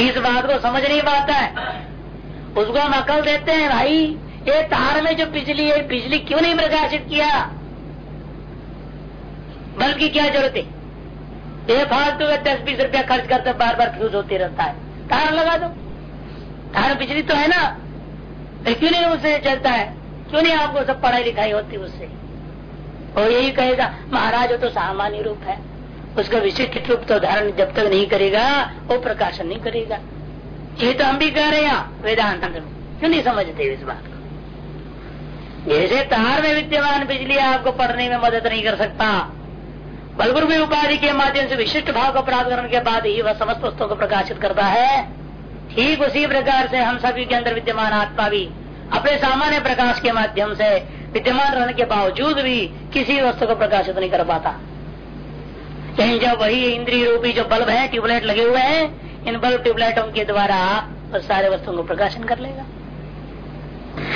इस बात को समझ नहीं पाता है। उसको हम अकल देते हैं, भाई। ये तार में जो बिजली है, बिजली क्यों नहीं प्रकाशित किया? बल्कि क्या ज़रूरत है? ये फालतू में दस बीस रुपया खर्च करते बार बार फ्यूज होते रहता है। तार लगा दो। तार बिजली तो है ना। तो क्यों नहीं उससे चलता है? क्यों नहीं आपको सब पढ़ाई लिखाई होती उससे और यही कहेगा, महाराज तो सामान्य रूप है। उसका विशिष्ट रूप तो धारण जब तक नहीं करेगा, वो प्रकाशन नहीं करेगा। ये तो हम भी कह रहे हैं वेदांत क्यों नहीं समझते इस बात को? जैसे तार में विद्यमान बिजली आपको पढ़ने में मदद नहीं कर सकता। बलगुरु भी उपाधि के माध्यम से विशिष्ट भाव को प्राप्त करने के बाद ही वह समस्त वस्तुओं को प्रकाशित करता है। ठीक उसी प्रकार से हम सभी के अंदर विद्यमान आत्मा भी अपने सामान्य प्रकाश के माध्यम से विद्यमान रहने के बावजूद भी किसी वस्तु को प्रकाशित नहीं कर पाता। कहीं जब वही इंद्रिय रूपी जो बल्ब है, ट्यूबलाइट लगे हुए हैं, इन बल्ब ट्यूबलाइटों के द्वारा सारे वस्तुओं को प्रकाशन कर लेगा।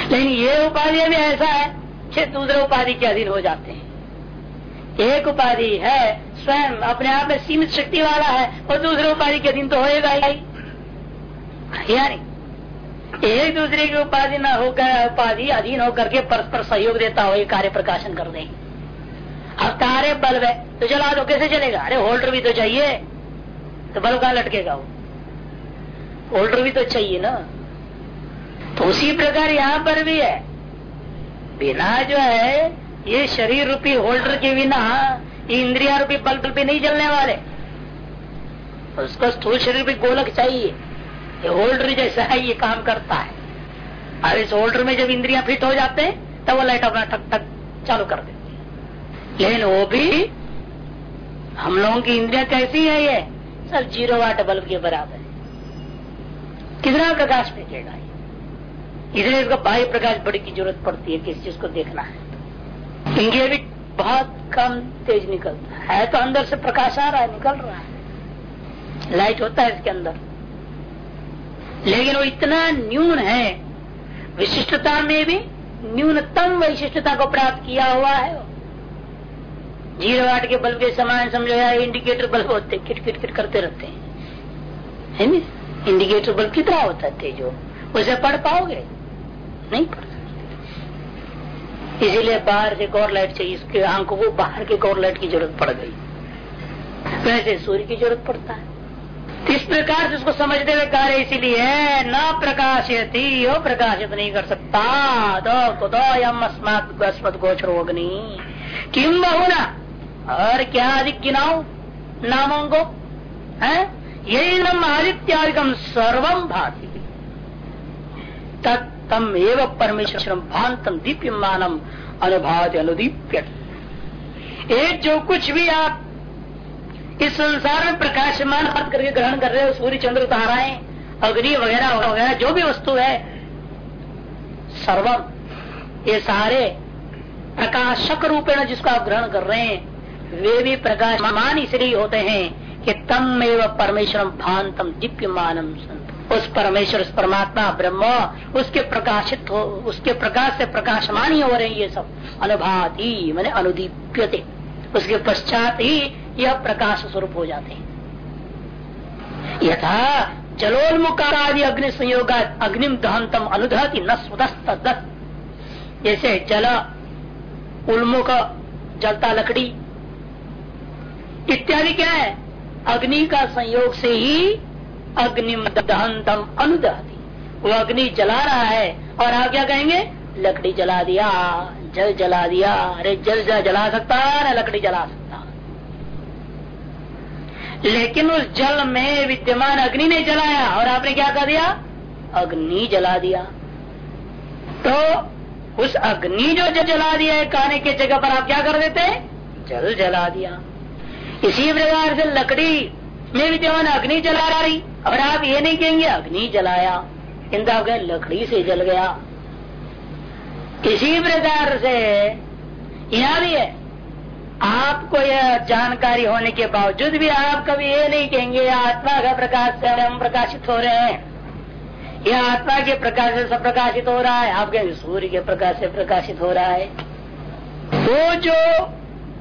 लेकिन ये उपाधि भी ऐसा है कि दूसरे उपाधि के अधीन हो जाते हैं। एक उपाधि है, स्वयं अपने आप में सीमित शक्ति वाला है, और दूसरे उपाधि के अधीन तो होएगा ही। या नहीं? एक दूसरे की उपाधि न होकर, उपाधि अधीन होकर के परस्पर सहयोग देता हो कार्य प्रकाशन कर दे अब तारे बल्ब है। तो चला दो कैसे चलेगा। अरे होल्डर भी तो चाहिए। तो बल्ब कहा लटकेगा वो? होल्डर भी तो चाहिए ना। तो उसी प्रकार यहाँ पर भी है। बिना जो है, ये शरीर रूपी होल्डर के बिना इंद्रिया रूपी बल्ब भी नहीं जलने वाले। उसको स्थूल शरीर भी गोलक चाहिए। ये होल्डर जैसा है, ये काम करता है। और इस होल्डर में जब इंद्रिया फिट हो जाते हैं, तब वो लाइट अपना ठक ठक चालू कर है। लेकिन वो भी हम लोगों की इंद्रिया कैसी है ये? सर ज़ीरो वाट बल्ब के बराबर है। कितना प्रकाश फेंकेगा ये? इसलिए इसको बाह्य प्रकाश बड़ी की ज़रूरत पड़ती है किस चीज़ को देखना है। इंगे भी बहुत कम तेज निकलता है। तो अंदर से प्रकाश आ रहा है निकल रहा है। लाइट होता है इसके अंदर। लेकिन वो इतना न्यून है विशिष्टता में भी न्यूनतम विशिष्टता को प्राप्त किया हुआ है ज़ीरो वाट के बल्ब के समान समझो या इंडिकेटर बल्ब होते किट किट किट करते रहते हैं। है नहीं? इंडिकेटर बल्ब कितना होता है तेजो? उसे पढ़ पाओगे? नहीं पढ़ इसीलिए बाहर से गौर लाइट चाहिए, इसके आँखों को बाहर के गौर लाइट की ज़रूरत पड़ गई। वैसे सूर्य की ज़रूरत पड़ता है। इस प्रकार से उसको समझते हुए कार्य इसीलिए न प्रकाशित वो प्रकाशित नहीं कर सकता। तो तो यम अस्मत गोचर अग्नि। किम बहुना? और क्या अधिक गिनाओ नामों को, है? यही नम आदित्यादिकम सर्वम भाती। तत्तम एवं परमेश्वर भांतम दीप्यमानम अनुभात अनुदीप्य जो कुछ भी आप इस संसार में प्रकाशमान हाथ करके ग्रहण कर रहे हो, सूर्य, चंद्र, ताराएँ, अग्नि वगैरह वगैरह, जो भी वस्तु है, सर्वम, ये सारे प्रकाशक रूपेण जिसको आप ग्रहण कर रहे हैं वे भी प्रकाशमान इसलिए होते हैं कि तम एवं परमेश्वर भांतम दीप्यमानम उस परमेश्वर, उस परमात्मा, ब्रह्म, उसके प्रकाशित हो, उसके प्रकाश से प्रकाशमान ही हो रहे हैं ये सब। अनुभाति, मैंने अनुदीप्यते। उसके पश्चात ही यह प्रकाश स्वरूप हो जाते हैं। यथा जलोन्मुखादि अग्नि संयोग अग्निम दहंतम अनुदहती न स्वदस्त जैसे जल उन्मुख जलता लकड़ी इत्यादि क्या है? अग्नि का संयोग से ही अग्निम दहंतम अनुदहती। वो अग्नि जला रहा है और आप क्या कहेंगे? लकड़ी जला दिया, जल जला दिया। अरे जल जला सकता है न लकड़ी जला सकता लेकिन उस जल में विद्यमान अग्नि ने जलाया और आपने क्या कर दिया? अग्नि जला दिया। तो उस अग्नि जो जला दिया है, कहने की जगह पर आप क्या कर देते जल जला दिया। इसी प्रकार से लकड़ी में विद्यमान अग्नि जला रही और आप ये नहीं कहेंगे, अग्नि जलाया। आप कहें, लकड़ी से जल गया। इसी प्रकार से यह भी है। आपको यह जानकारी होने के बावजूद भी आप कभी ये नहीं कहेंगे आत्मा का प्रकाश से हम प्रकाशित हो रहे हैं। यह आत्मा के प्रकाश से सब प्रकाशित हो रहा है। आप कहेंगे, सूर्य के प्रकाश से प्रकाशित हो रहा है। वो जो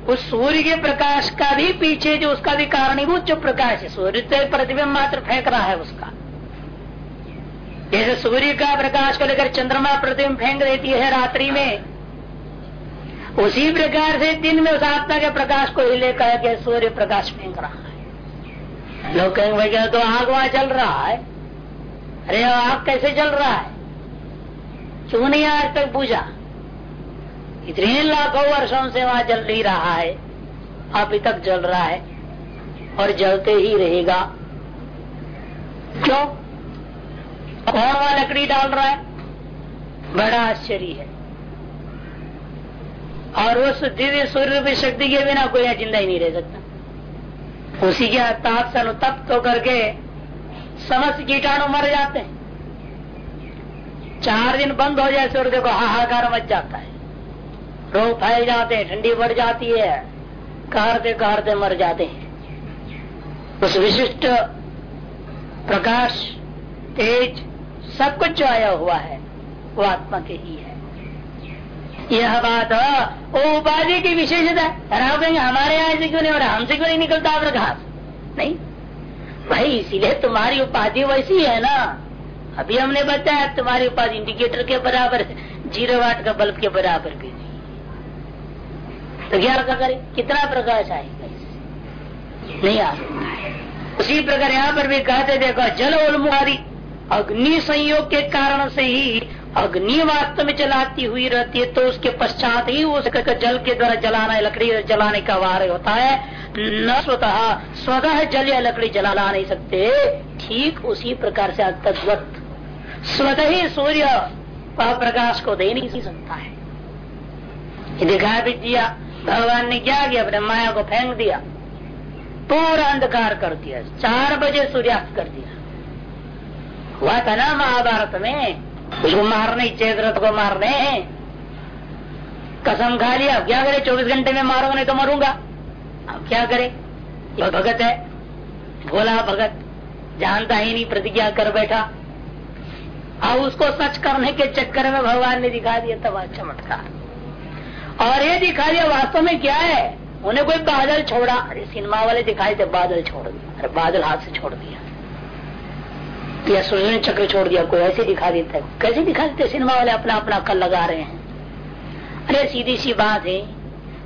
उस सूर्य के प्रकाश का भी पीछे जो उसका भी कारणीभूत जो प्रकाश है। सूर्य तो प्रतिबिंब मात्र फेंक रहा है उसका। जैसे सूर्य का प्रकाश को लेकर चंद्रमा प्रतिबिंब फेंक देती है रात्रि में, उसी प्रकार से दिन में उस आत्मा के प्रकाश को ही लेकर के सूर्य प्रकाश फेंक रहा है। लोग कहेंगे भाई तो आग वहाँ चल रहा है? अरे, आग कैसे चल रहा है? क्यों नहीं आज तक पूछा इतने लाखों वर्षों से वहाँ जल नहीं रहा है। अभी तक जल रहा है और जलते ही रहेगा। क्यों? कौन वहाँ लकड़ी डाल रहा है? बड़ा आश्चर्य है। और उस दिव्य सूर्य की शक्ति के बिना कोई ज़िंदा ही नहीं रह सकता। उसी के ताप से अनुतप्त होकर के समस्त कीटाणु मर जाते हैं। चार दिन बंद हो जाए सूर्य देखो हाहाकार मच जाता है। रोग फैल जाते हैं, ठंडी बढ़ जाती है कहते कहते मर जाते हैं। उस विशिष्ट प्रकाश, तेज, सब कुछ जो आया हुआ है, वो आत्मा के ही है। यह बात वो उपाधि की विशेषता है कहेंगे, हमारे यहाँ से क्यों नहीं हो रहा? हमसे क्यों नहीं निकलता घास नहीं। भाई, इसीलिए तुम्हारी उपाधि वैसी है ना। अभी हमने बताया, तुम्हारी उपाधि इंडिकेटर के बराबर ज़ीरो वाट का बल्ब के बराबर भी। तो क्या करे? कितना प्रकाश आएगा नहीं आ सकता है। उसी प्रकार यहाँ पर भी कहते देखो, जल उन्मुखादि अग्नि संयोग के कारण से ही अग्नि वास्तव में जलाती हुई रहती है तो उसके पश्चात ही उस जल के द्वारा जलाना, लकड़ी जलाने का वार होता है। न स्वतः स्वतः जल या लकड़ी जला नहीं सकते। ठीक उसी प्रकार से तद्वत। स्वतः ही सूर्य प्रकाश को दे नहीं सकता है। दिखा भी दिया भगवान ने क्या किया? अपने माया को फेंक दिया। पूरा अंधकार कर दिया। चार बजे सूर्यास्त कर दिया। हुआ था ना महाभारत में? उसको मारने चेतरथ को मारने। कसम खा लिया। क्या करे? चौबीस घंटे में मारूँगा नहीं तो मरूँगा। अब क्या करे? भगत है। भोला भगत। जानता ही नहीं प्रतिज्ञा कर बैठा। अब उसको सच करने के चक्कर में भगवान ने दिखा दिया तब चमत्कार। और ये दिखा दिया वास्तव में क्या है? उन्हें कोई बादल छोड़ा। अरे, सिनेमा वाले दिखाए थे, बादल छोड़ दिया। अरे, बादल हाथ से छोड़ दिया। या सूर्य चक्र छोड़ दिया, कोई ऐसे दिखा देता है। कैसे दिखा देते सिनेमा वाले अपना अपना कल लगा रहे हैं। अरे, सीधी सी बात है।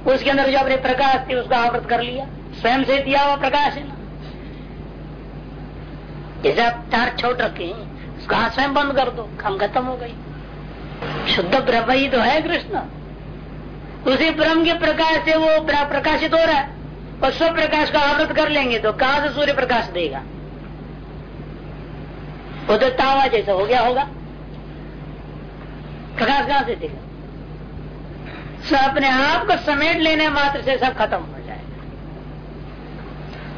उसके अंदर जो अपने प्रकाश थे, उसका आवृत कर लिया। स्वयं से दिया हुआ प्रकाश है ना। जैसे आप तार छोट रखे उसका हाथ स्वयं बंद कर दो। काम खत्म हो गई। शुद्ध ब्रह्म ही तो है कृष्ण। उसी ब्रह्म के प्रकाश से वो प्रकाशित हो रहा है। और स्व प्रकाश का आवृत कर लेंगे तो कहा से सूर्य प्रकाश देगा? वो तो तावा जैसा हो गया होगा। प्रकाश कहाँ से देगा? सब अपने आप को समेट लेने मात्र से सब खत्म हो जाएगा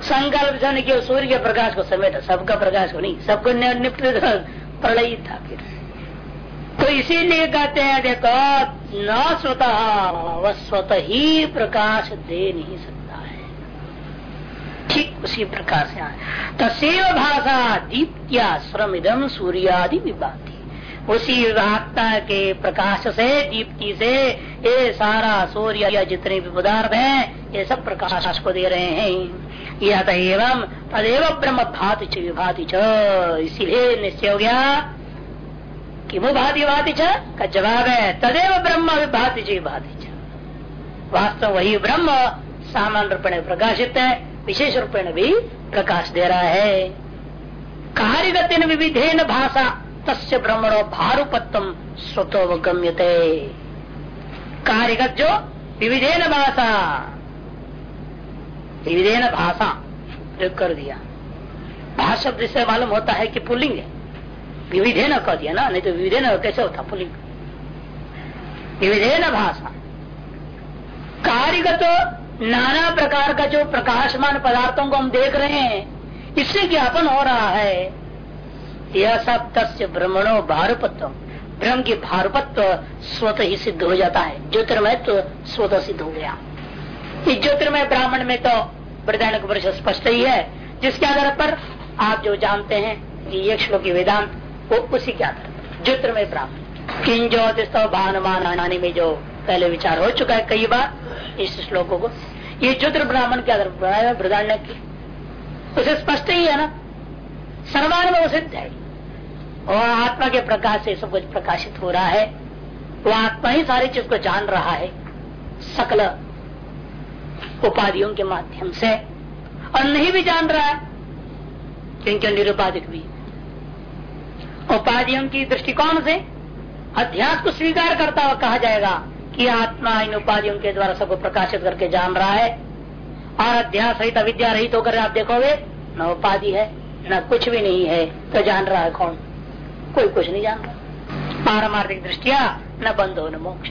संकल्प जन के सूर्य के प्रकाश को समेट। सबका प्रकाश को नहीं, सबको निपट प्रलय था फिर तो इसीलिए कहते हैं, देखो, न स्वतः, वह स्वतः ही प्रकाश दे नहीं सकता है। ठीक उसी प्रकार से तसेव भाषा दीप्त्या श्रम इदम सूर्यादि विभाती। उसी आत्मा के प्रकाश से, दीप्ति से, ये सारा सूर्य या जितने भी पदार्थ हैं, ये सब प्रकाश को दे रहे हैं। यह एवं तदेव ब्रह्म भाति च विभाति च। इसीलिए निश्चय हो गया कि वो भाति भाति का जवाब है, तदेव ब्रह्म विभाति जी विभाति च। वास्तव वही ब्रह्म सामान्य रूप में प्रकाशित है, विशेष रूप भी प्रकाश दे रहा है। कार्यगति विविधेन भाषा तस्य ब्रह्मणो भारुपत्व स्वतो गम्यते कार्यगत जो विविधेन भाषा विविधेन भाषा प्रयोग कर दिया। भाषा जिससे मालूम होता है कि पुलिंग है। विविधे न कह दिया ना, नहीं तो विविधे न कैसे होता पुलिंग? विविधे न भाषा। कार्यगत नाना प्रकार का जो प्रकाशमान पदार्थों को हम देख रहे हैं, इससे ज्ञापन हो रहा है। यह सब तस्य ब्रह्मणो भारपत्व ब्रह्म की भारपत्व स्वतः ही सिद्ध हो जाता है। ज्योतिर्मय तो स्वतः सिद्ध हो गया। इस ज्योतिर्मय ब्राह्मण में तो वर्ष स्पष्ट ही है, जिसके आधार पर आप जो जानते हैं एक श्लोक वेदांत वो उसी के आधार पर। ज्योतिर्मय ब्राह्मण। किन ज्योतिष भानुमान आने में जो पहले विचार हो चुका है कई बार, इस श्लोकों को। ये ज्योतिर ब्राह्मण के आधार वृदान्य की। उसे स्पष्ट ही है ना? सर्वान में सिद्ध है। और आत्मा के प्रकाश से सब कुछ प्रकाशित हो रहा है। वो आत्मा ही सारी चीज़ को जान रहा है। सकल उपाधियों के माध्यम से। और नहीं भी जान रहा है, क्योंकि निरुपाधिक भी। उपाधियों की दृष्टिकोण से अध्यास को स्वीकार करता हुआ कहा जाएगा कि आत्मा इन उपाधियों के द्वारा सबको प्रकाशित करके जान रहा है। और अध्यास सहित अविद्या रहित होकर आप देखोगे, न उपाधि है, न कुछ भी नहीं है तो जान रहा है कौन? कोई कुछ नहीं जान रहा। पारमार्थिक दृष्टिया न बंधो, न मोक्ष।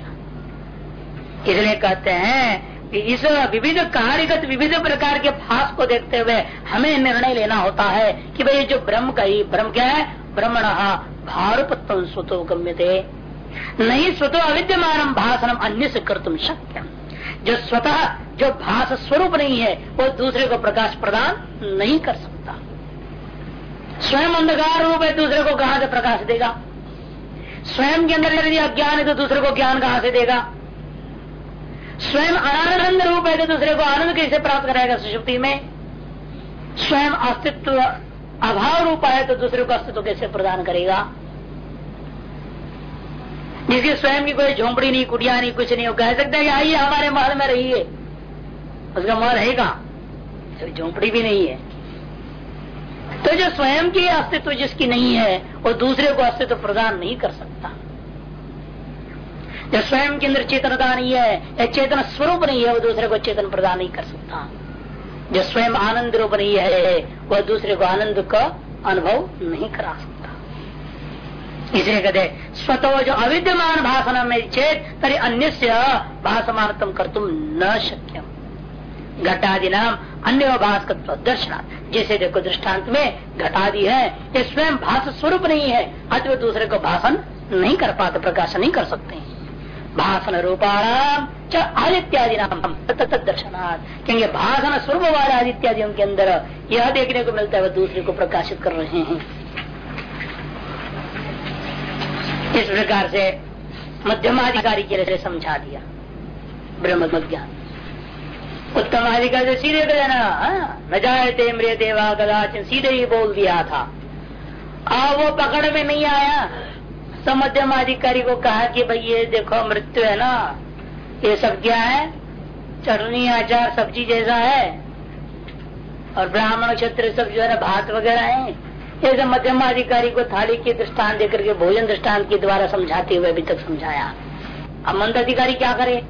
इसलिए कहते हैं इस विविध कार्यगत विविध प्रकार के भाष को देखते हुए हमें निर्णय लेना होता है कि भाई जो ब्रह्म का ही, ब्रह्म क्या है? ब्रह्मण भारूपत्व स्वतो गम्य थे नहीं स्वतो अविद्यमान भाषण अन्य से कर तुम शक्य जो स्वतः, जो भाष स्वरूप नहीं है, वो दूसरे को प्रकाश प्रदान नहीं कर सकता। स्वयं अंधकार रूप है, दूसरे को कहा से प्रकाश देगा? स्वयं के अंदर यदि अज्ञान है तो दूसरे को ज्ञान कहा से देगा? स्वयं आनंद रूप है तो दूसरे को आनंद कैसे प्राप्त कराएगा सुषुप्ति में? स्वयं अस्तित्व अभाव रूप है तो दूसरे को अस्तित्व कैसे प्रदान करेगा? जिसकी स्वयं की कोई झोंपड़ी नहीं, कुटिया नहीं, कुछ नहीं, वो कह सकते है कि आइए, हमारे महल में रहिए। उसका महल है कहा? झोंपड़ी भी नहीं है। तो जो स्वयं की अस्तित्व जिसकी नहीं है, वो दूसरे को अस्तित्व प्रदान नहीं कर सकता। जो स्वयं के अंदर चेतनता नहीं है, या चेतन स्वरूप नहीं है, वो दूसरे को चेतन प्रदान नहीं कर सकता। जो स्वयं आनंद रूप नहीं है, वह दूसरे को आनंद का अनुभव नहीं करा सकता। इसलिए कहते स्वतो जो अविद्यमान भाषण में चेत, तरी अन्य भाषमार्थम कर तुम न शक्यम। घटादि नाम अन्य भाष दर्शनार्थ जैसे देखो दृष्टांत में घटादि है, ये स्वयं भाष स्वरूप नहीं है अतः दूसरे को भाषण नहीं कर पाते, प्रकाशन नहीं कर सकते। भाषण रूपाणाम च आदित्यादि नाम दर्शनार्थ क्योंकि भाषण स्वरूप वाले आदित्यादियों के अंदर यह देखने को मिलता है वह दूसरे को प्रकाशित कर रहे हैं। इस प्रकार से मध्यमाधिकारी के लिए समझा दिया। ब्रह्म ज्ञान उत्तम अधिकारी सीधे कर देना हाँ, न थे मृत देवा कदाचिन सीधे ही बोल दिया था। आ वो पकड़ में नहीं आया। तो मध्यम अधिकारी को कहा कि भाई ये देखो मृत्यु है ना। ये सब क्या है? चटनी आचार सब्ज़ी जैसा है। और ब्राह्मण क्षेत्र सब जो है भात वगैरह है। ऐसे मध्यम अधिकारी को थाली के दृष्टान देकर के भोजन दृष्टान के द्वारा समझाते हुए अभी तक समझाया। अब मंद अधिकारी क्या करे?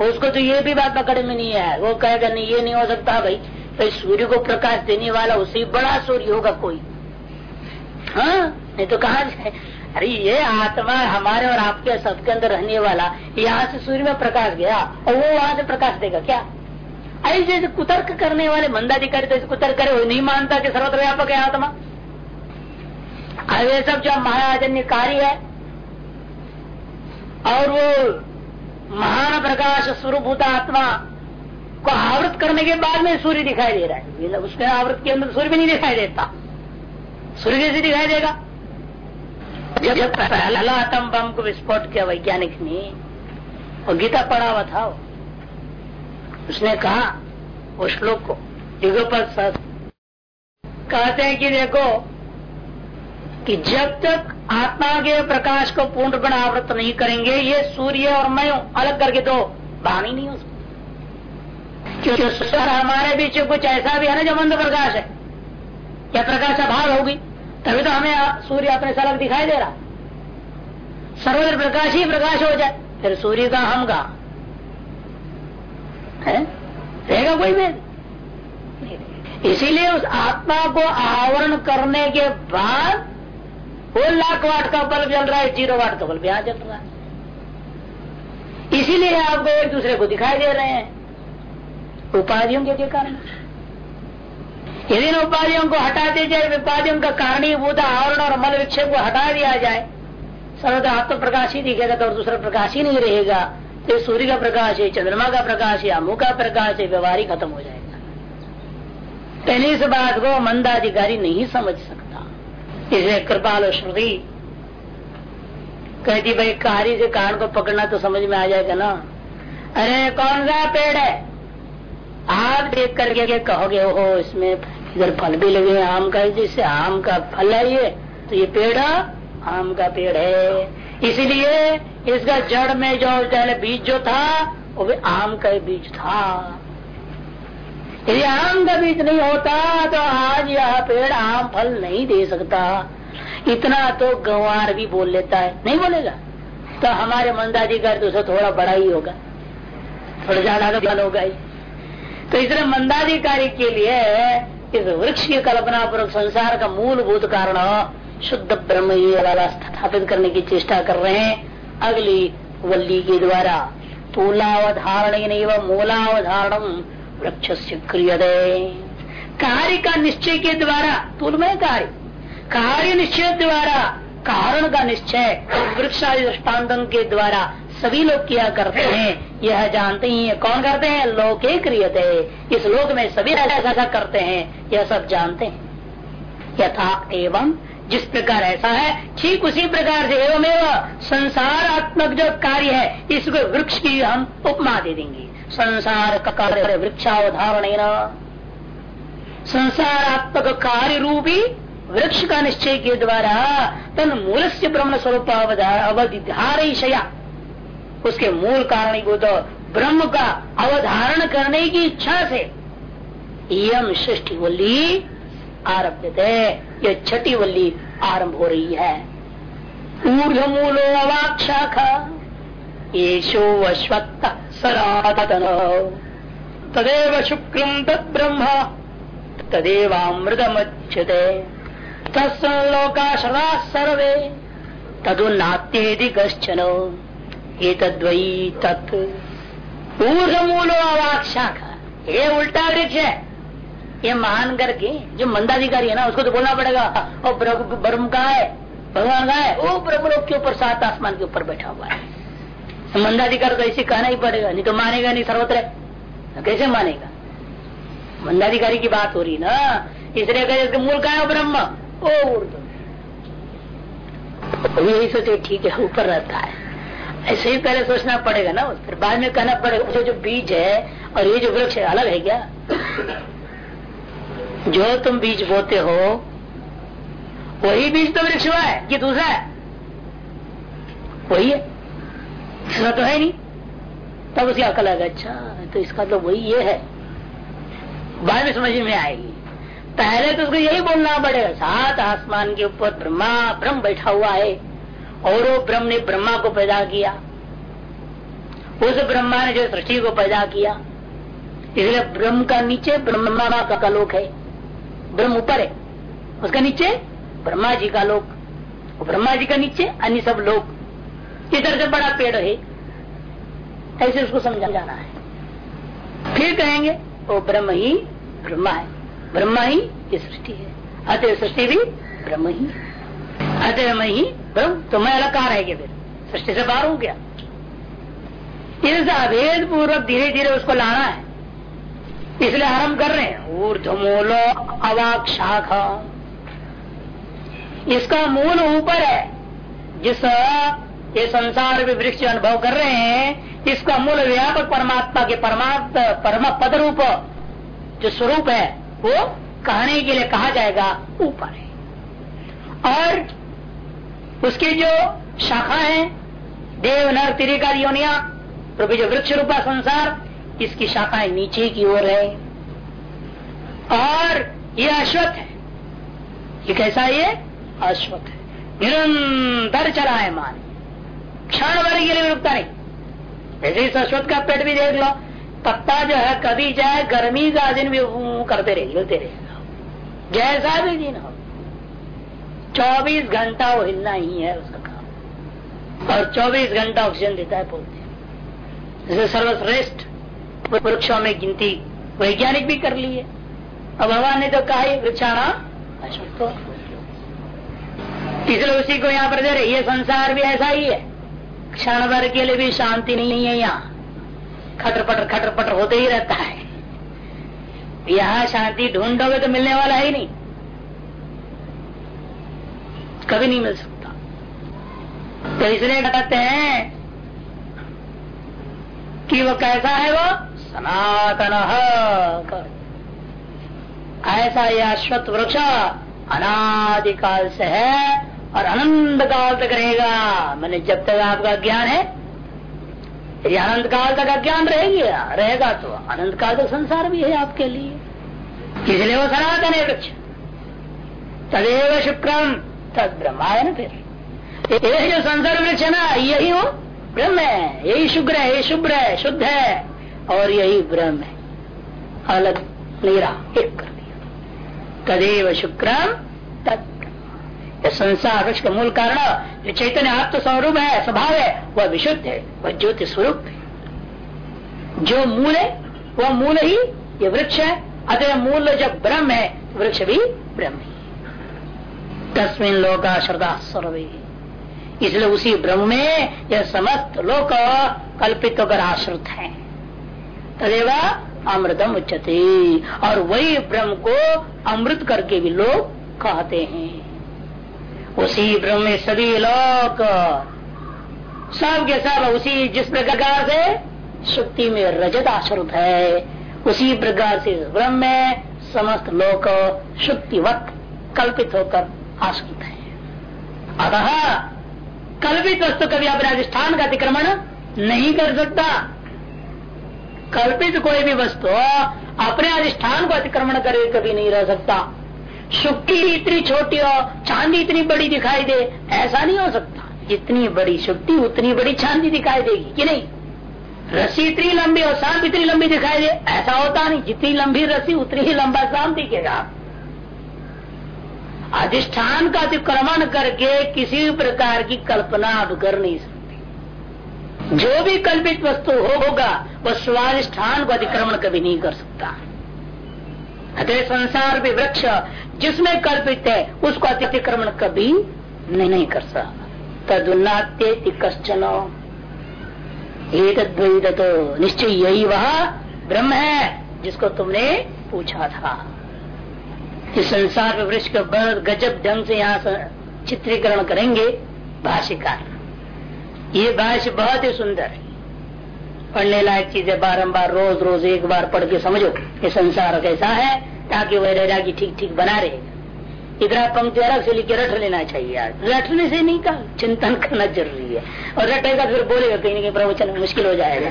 उसको तो ये भी बात पकड़ में नहीं है। वो कहेगा, नहीं, ये नहीं हो सकता भाई। तो सूर्य को प्रकाश देने वाला उसी बड़ा सूर्य होगा कोई। हाँ? नहीं तो कहा अरे ये आत्मा हमारे और आपके सबके अंदर रहने वाला, यहाँ से सूर्य में प्रकाश गया, और वो वहाँ से प्रकाश देगा क्या? ऐसे कुतर्क करने वाले मंदाधिकारी तो कुतर्क करे, वो नहीं मानता कि सर्वत्र व्यापक है आत्मा। ये सब जो महाजन्य कार्य है, और वो महान प्रकाश स्वरूप आत्मा को आवृत करने के बाद में सूर्य दिखाई दे रहा है। उसके आवृत के अंदर सूर्य भी नहीं दिखाई देता। सूर्य कैसे दिखाई देगा? जब जब पहला आतम बम को विस्फोट किया वैज्ञानिक ने। वो गीता पढ़ा हुआ था उसने कहा, वो श्लोक को युगपत कहते हैं कि देखो, कि जब तक आत्मा के प्रकाश को पूर्णपण आवृत नहीं करेंगे, ये सूर्य और मैं अलग करके दो भान ही नहीं हो क्योंकि हमारे बीच कुछ ऐसा भी है ना जो मंद प्रकाश है। या प्रकाश अभाव होगी? तभी तो हमें सूर्य अपने सलग दिखाई दे रहा। सर्वत्र प्रकाश ही प्रकाश हो जाए, फिर सूर्य का हम का? रहेगा कोई भेद? इसीलिए उस आत्मा को आवरण करने के बाद वो लाख वाट का बल्ब जल रहा है, ज़ीरो वाट का बल्ब यहाँ जल रहा है। इसीलिए आपको एक दूसरे को दिखाई दे रहे हैं। उपाधियों के कारण। यदि उपाधियों को हटा हटाते जाए, उपाधियों का कारणीभूत आवरण और मल विक्षेप को हटा दिया जाए। सर्वदा आत्म प्रकाश ही दिखेगा तो और दूसरा प्रकाश ही नहीं रहेगा। तो सूर्य का प्रकाश है, चंद्रमा का प्रकाश है अमु का प्रकाश है, व्यवहार ही खत्म हो जाएगा। पहले इस बात को मंदाधिकारी नहीं समझ सकता। इसे कृपाल श्रुति कहती, भाई कारी से कारण को पकड़ना तो समझ में आ जाएगा ना? अरे, कौन सा पेड़ है? आप देख करके कहोगे, ओहो, इसमें इधर फल भी लगे आम का जिससे आम का फल है ये तो ये पेड़ आम का पेड़ है। इसलिए इसका जड़ में जो पहले बीज जो था, वो भी आम का बीज था। यदि आम का बीज नहीं होता तो आज यह पेड़ आम फल नहीं दे सकता। इतना तो गंवार भी बोल लेता है। नहीं बोलेगा? तो हमारे मंदाधिकारी तो थोड़ा बड़ा ही होगा। थोड़ा ज़्यादा तो होगा ही। तो इसलिए मंदाधिकारी के लिए इस वृक्ष की कल्पना पूर्वक संसार का मूलभूत कारण शुद्ध ब्रह्म स्थापित करने की चेष्टा कर रहे हैं। अगली वल्ली के द्वारा तूलावधारण मूलावधारण वृक्ष से क्रिय कार्य का निश्चय के द्वारा, तुलमय कार्य कार्य निश्चय द्वारा कारण का निश्चय वृक्षादि दृष्टान्तन के द्वारा सभी लोग किया करते हैं। यह जानते ही है। कौन करते हैं? लोके क्रियते। इस लोक में सभी ऐसा करते हैं। यह सब जानते हैं। यथा एवं जिस प्रकार ऐसा है, ठीक उसी प्रकार से एवं एवं संसारात्मक जो कार्य है, इसको वृक्ष की हम उपमा दे देंगे। संसार का कार्य वृक्षावधारण संसारात्मक कार्य रूपी वृक्ष का निश्चय के द्वारा तन मूल से ब्रह्म स्वरूप अवधिधारया उसके मूल कारण को तो ब्रह्म का अवधारण करने की इच्छा से यम सृष्टि वल्ली आरभ्य यह छठी वल्ली आरंभ हो रही है। ऊर्ध मूलो अवाक शाखा येषो अश्वत्थ सनातन। तदेव शुक्रम तद ब्रह्म तदेवामृतमच्युते। तत्सलोकाशरा सर्वे तदु नात्येदि कश्चन तद्वई तत्। मूलो अवाक शाखा। ये उल्टा वृक्ष है। ये मान करके, जो मंदाधिकारी है ना, उसको तो बोलना पड़ेगा और ब्रह्म का है? भगवान का है? वो ब्रह्म लोग के ऊपर, सात आसमान के ऊपर बैठा हुआ है। मंदाधिकारी तो ऐसे कहना ही पड़ेगा, नहीं तो मानेगा नहीं सर्वत्र कैसे मानेगा? मंदाधिकारी की बात हो रही ना? इसलिए मूल का है, ब्रह्म? उर्दू यही सोचे, ठीक है, ऊपर रहता है। ऐसे ही पहले सोचना पड़ेगा ना, फिर बाद में कहना पड़ेगा उसे जो बीज है और ये जो वृक्ष है, अलग है क्या? जो तुम बीज बोते हो, वही बीज तो वृक्ष हुआ है कि दूसरा है। वही है। दूसरा तो है नहीं। तब उसकी अकल आएगा अच्छा तो इसका तो वही ये है। बाद में समझ में आएगी। पहले तो उसको यही बोलना पड़ेगा सात आसमान के ऊपर ब्रह्मा ब्रह्म बैठा हुआ है। और वो ब्रह्म ने ब्रह्मा को पैदा किया। उस ब्रह्मा ने जो सृष्टि को पैदा किया। इसलिए ब्रह्म का नीचे ब्रह्मा का, का लोक है। ब्रह्म ऊपर है। उसका नीचे ब्रह्मा जी का लोक। ब्रह्मा जी का नीचे अन्य सब लोग इधर से बड़ा पेड़ है। ऐसे उसको समझा जाना है। फिर कहेंगे वो ब्रह्म ही ब्रह्मा है। ब्रह्म ही ये सृष्टि है। अतः सृष्टि भी ब्रह्म ही अतः मैं ही ब्रह्म। तो मैं अलग कहा रहेगी फिर। सृष्टि से बाहर हो गया। इस अभेद पूर्वक धीरे धीरे उसको लाना है। इसलिए आरंभ कर रहे हैं। ऊर्धमूलो अवाक शाखा। इसका मूल ऊपर है। जिस, ये संसार वृक्ष अनुभव कर रहे हैं, इसका मूल व्यापक परमात्मा के परमात्मा परम पद रूप जो स्वरूप है वो कहने के लिए कहा जाएगा, ऊपर है। और उसकी जो शाखा है देव नर तिरिका योनिया तो जो वृक्ष रूपा संसार, इसकी शाखाएँ नीचे की ओर है। और ये अश्वत्थ है। ये कैसा ये? अश्वत्थ है। निरंतर चला है। मान क्षण भर के लिए रुकता नहीं। ऐसे इस अश्वत्थ का पेट भी देख लो। पत्ता जो है, कभी चाहे गर्मी का दिन भी करते रहे हिलते रहेगा जैसा भी दिन हो, चौबीस घंटा वो हिलना ही है उसका काम। और चौबीस घंटा ऑक्सीजन देता है पौधे जैसे सर्वश्रेष्ठ वृक्षों में गिनती वैज्ञानिक भी कर ली है अब भगवान ने तो कहा वृक्षाणा अश्वत्थ इसलिए उसी को यहाँ पर दे रहे ये संसार भी ऐसा ही है। क्षण भर के लिए भी शांति नहीं है यहाँ। खटर पटर खटर पटर होते ही रहता है। यहाँ शांति ढूंढोगे तो मिलने वाला है ही नहीं। कभी नहीं मिल सकता। तो इसलिए कहते हैं कि वो कैसा है वो? सनातन ऐसा यह अश्वत्थ वृक्ष अनादिकाल से है और अनंत काल तक रहेगा। मैंने जब तक आपका ज्ञान है यदि अनंत काल तक अज्ञान रहेगी, रहेगा तो। अनंत काल तक संसार भी है आपके लिए। इसलिए वो सनातन है वृक्ष। तदेव शुक्रम तद ब्रह्मा है ना फिर। ये जो संसार वृक्ष ना, यही वो ब्रह्म है। यही शुक्र है, यही शुभ्र है, शुद्ध है, और यही ब्रह्म है। अलग नीरा एक कर दिया। तदेव शुक्रम संसार वृक्ष का मूल कारण, जो चैतन्य आत्म स्वरूप है, स्वभाव है, वह विशुद्ध है, वह ज्योति स्वरूप है। जो मूल है, वह मूल ही ये वृक्ष है। अतः मूल जब ब्रह्म है तो वृक्ष भी ब्रह्म ही। तस्मिन लोका श्रद्धा सर्वे। इसलिए उसी ब्रह्म में यह समस्त लोक कल्पित होकर आश्रित है। तदेवा अमृतम उच्चते और वही ब्रह्म को अमृत करके भी लोग कहते हैं। उसी ब्रह्म में सभी लोग सब के सब उसी जिस प्रकार से शक्ति में रजत आश्रित है, उसी प्रकार से ब्रह्म में समस्त लोक शुक्तिवत कल्पित होकर आश्रित है। अतः कल्पित वस्तु कभी अपने अधिष्ठान का अतिक्रमण नहीं कर सकता। कल्पित कोई भी वस्तु अपने अधिष्ठान को अतिक्रमण करे कभी नहीं रह सकता। शुक्ति इतनी छोटी हो चांदी इतनी बड़ी दिखाई दे। ऐसा नहीं हो सकता। जितनी बड़ी शुक्ति, उतनी बड़ी चांदी दिखाई देगी, कि नहीं? रस्सी इतनी लंबी और सांप इतनी लंबी दिखाई दे। ऐसा होता नहीं। जितनी लंबी रस्सी, उतनी ही लंबा सांप दिखेगा। अधिष्ठान का अतिक्रमण करके किसी प्रकार की कल्पना अब कर नहीं सकती। जो भी कल्पित वस्तु हो होगा, वह स्वाधिष्ठान को अतिक्रमण कभी नहीं कर सकता। अतः संसार भी वृक्ष जिसमें कल्पित है उसको अतिक्रमण कभी नहीं, नहीं कर सकता। तदुन्नात्य कश्चन। एक तो निश्चय यही वह ब्रह्म है जिसको तुमने पूछा था। इस संसार वृक्ष का बहुत गजब ढंग से यहाँ चित्रीकरण करेंगे भाष्यकार। ये भाष्य बहुत ही सुंदर है। पढ़ने लायक चीज़ें बारंबार, रोज रोज, एक बार पढ़ के समझो, ये संसार कैसा है, ताकि वह रैरागी ठीक ठीक बना रहेगा इतना पंक्ति अलग से लिख के रट लेना चाहिए यार रटने से नहीं का चिंतन करना ज़रूरी है। और रटेगा फिर बोलेगा, कहीं ना कहीं प्रवचन मुश्किल हो जाएगा।